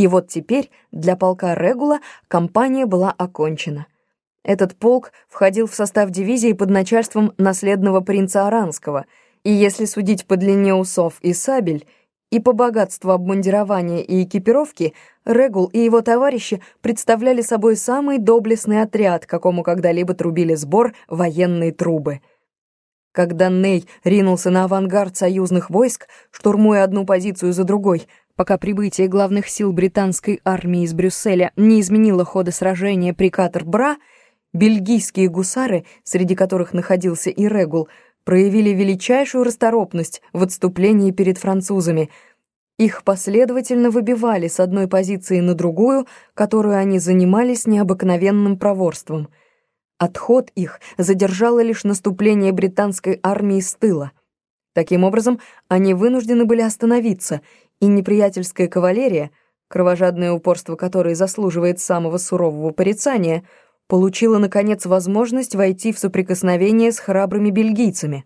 И вот теперь для полка Регула кампания была окончена. Этот полк входил в состав дивизии под начальством наследного принца Аранского, и если судить по длине усов и сабель, и по богатству обмундирования и экипировки, Регул и его товарищи представляли собой самый доблестный отряд, какому когда-либо трубили сбор военные трубы. Когда Ней ринулся на авангард союзных войск, штурмуя одну позицию за другой, пока прибытие главных сил британской армии из Брюсселя не изменило хода сражения при Катер-Бра, бельгийские гусары, среди которых находился и Регул, проявили величайшую расторопность в отступлении перед французами. Их последовательно выбивали с одной позиции на другую, которую они занимали с необыкновенным проворством. Отход их задержало лишь наступление британской армии с тыла. Таким образом, они вынуждены были остановиться, и неприятельская кавалерия, кровожадное упорство которой заслуживает самого сурового порицания — получила, наконец, возможность войти в соприкосновение с храбрыми бельгийцами.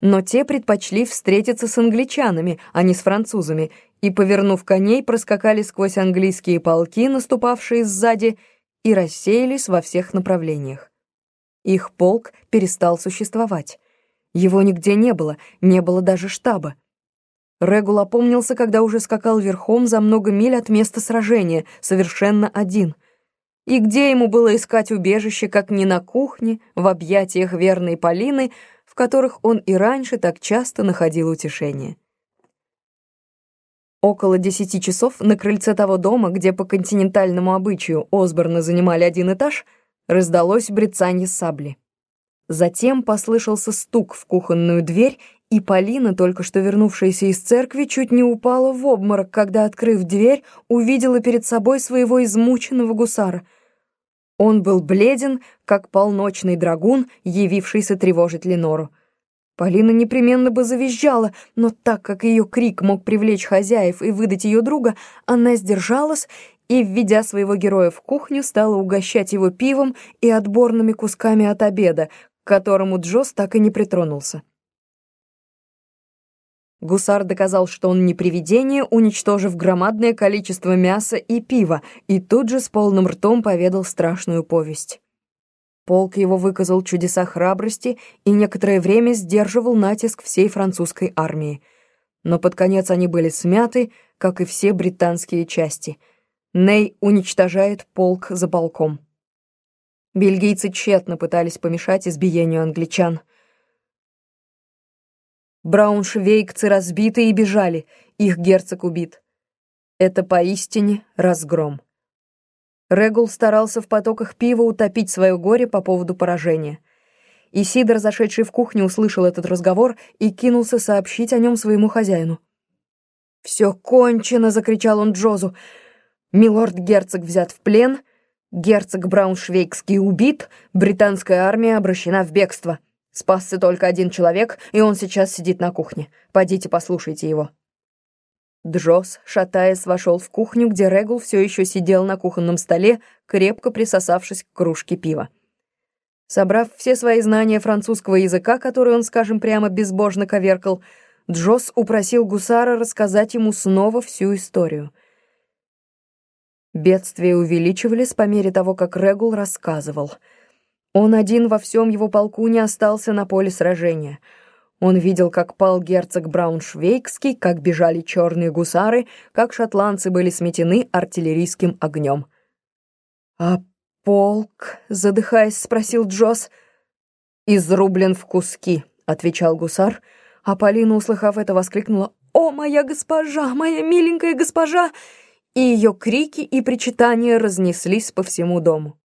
Но те предпочли встретиться с англичанами, а не с французами, и, повернув коней, проскакали сквозь английские полки, наступавшие сзади, и рассеялись во всех направлениях. Их полк перестал существовать. Его нигде не было, не было даже штаба. Регул опомнился, когда уже скакал верхом за много миль от места сражения, совершенно один — и где ему было искать убежище, как не на кухне, в объятиях верной Полины, в которых он и раньше так часто находил утешение. Около десяти часов на крыльце того дома, где по континентальному обычаю Осборны занимали один этаж, раздалось брецанье сабли. Затем послышался стук в кухонную дверь, и Полина, только что вернувшаяся из церкви, чуть не упала в обморок, когда, открыв дверь, увидела перед собой своего измученного гусара. Он был бледен, как полночный драгун, явившийся тревожить Ленору. Полина непременно бы завизжала, но так как ее крик мог привлечь хозяев и выдать ее друга, она сдержалась и, введя своего героя в кухню, стала угощать его пивом и отборными кусками от обеда, которому Джос так и не притронулся. Гусар доказал, что он не привидение, уничтожив громадное количество мяса и пива, и тут же с полным ртом поведал страшную повесть. Полк его выказал чудеса храбрости и некоторое время сдерживал натиск всей французской армии. Но под конец они были смяты, как и все британские части. Ней уничтожает полк за полком. Бельгийцы тщетно пытались помешать избиению англичан — Брауншвейгцы разбиты и бежали, их герцог убит. Это поистине разгром. Регул старался в потоках пива утопить свое горе по поводу поражения. Исидор, зашедший в кухню, услышал этот разговор и кинулся сообщить о нем своему хозяину. «Все кончено!» — закричал он Джозу. «Милорд-герцог взят в плен, герцог Брауншвейгский убит, британская армия обращена в бегство». Спасся только один человек, и он сейчас сидит на кухне. Пойдите послушайте его». Джос, шатаясь, вошел в кухню, где Регул все еще сидел на кухонном столе, крепко присосавшись к кружке пива. Собрав все свои знания французского языка, которые он, скажем прямо, безбожно коверкал, Джос упросил гусара рассказать ему снова всю историю. Бедствия увеличивались по мере того, как Регул рассказывал — он один во всем его полку не остался на поле сражения. Он видел, как пал герцог Брауншвейгский, как бежали черные гусары, как шотландцы были сметены артиллерийским огнем. «А полк?» — задыхаясь, спросил Джосс. «Изрублен в куски», — отвечал гусар, а Полина, услыхав это, воскликнула «О, моя госпожа, моя миленькая госпожа!» И ее крики и причитания разнеслись по всему дому.